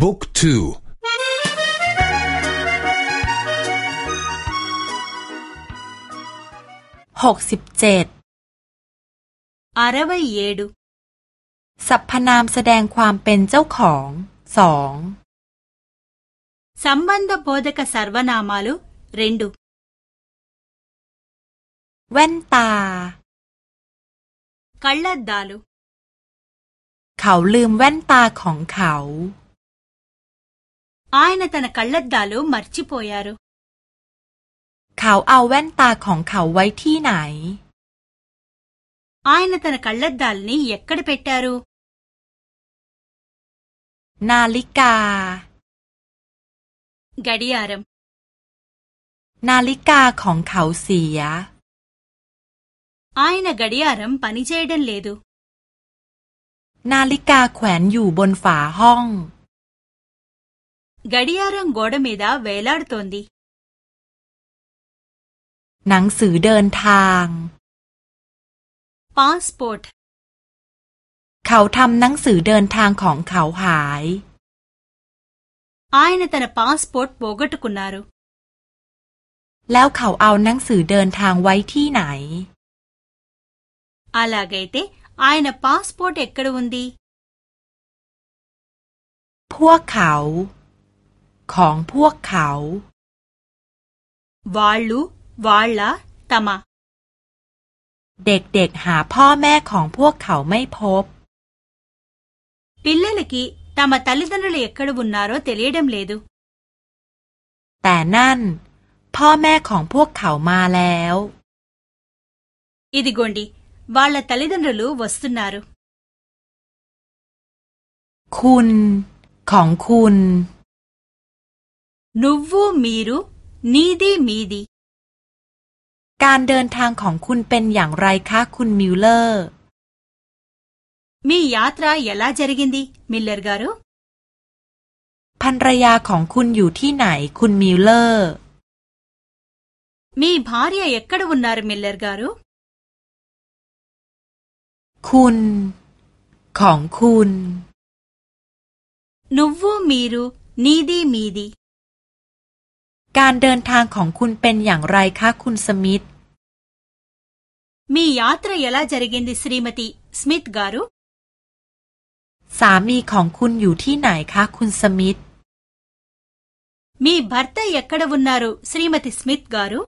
บุ๊กทูหกสิบเจ็ดอารวัยเยดูสรรพนามแสดงความเป็นเจ้าของสองสัมบันธโบดกสรวนามาลูเรนดูแว่นตากัลลัดดาลูเขาลืมแว่นตาของเขา ఆయన తన కళ్లద్దాలు మర్చిపోయారు เขาเอาแว่นตาของเขาไว้ที่ไหน ఆయన తన కళ్లద్దాల్ని ఎక్కడ పెట్టారు นาฬิกา గడియారం นาฬิกาของเขาเสีย ఆయన గడియారం పనిచేయడం లేదు นาฬิกาแขวนอยู่บนฝาห้อง గడియారం గోడ మీద వేలాడుతోంది หนังสือเดินทาง పాస్పోర్ట్ เขาทำหนังสือเดินทางของเขาหาย ఆయన తన పాస్పోర్ట్ పోగొట్టుకున్నారు แล้วเขาเอาหนังสือเดินทางไว้ที่ไหน అలాగైతే ఆయన పాస్పోర్ట్ ఎక్కడ ఉంది พวกเขา ของพวกเขาวาลูวาลาตมาเด็กๆหาพ่อแม่ของพวกเขาไม่พบ ปิลเลลกีตามาตัลลิดันเลียกระบุนนารเตเลียดมเลดูแต่นั่น พ่อแม่ของพวกเขามาแล้วอิดิกอนดีวาลตัลลิดันรูวัสตุนารุคุณ ของคุณ నువ్వు మీరు నీది మీది การเดินทางของคุณเป็นอย่างไรคะ คุณมิลเลอร์ మీ యాత్ర ఎలా జరిగింది మిల్లర్ గారు ภรรยาของคุณอยู่ที่ไหน คุณมิลเลอร์ మీ భార్య ఎక్కడ ఉన్నారు మిల్లర్ గారు คุณ ของคุณ నువ్వు మీరు నీది మీది การเดินทางของคุณเป็นอย่างไรคะ คุณสมิธ మీ యాత్ర ఎలా జరిగింది శ్రీమతి స్మిత్ గారు สามีของคุณอยู่ที่ไหนคะ คุณสมิธ మీ భర్త ఎక్కడ ఉన్నారు శ్రీమతి స్మిత్ గారు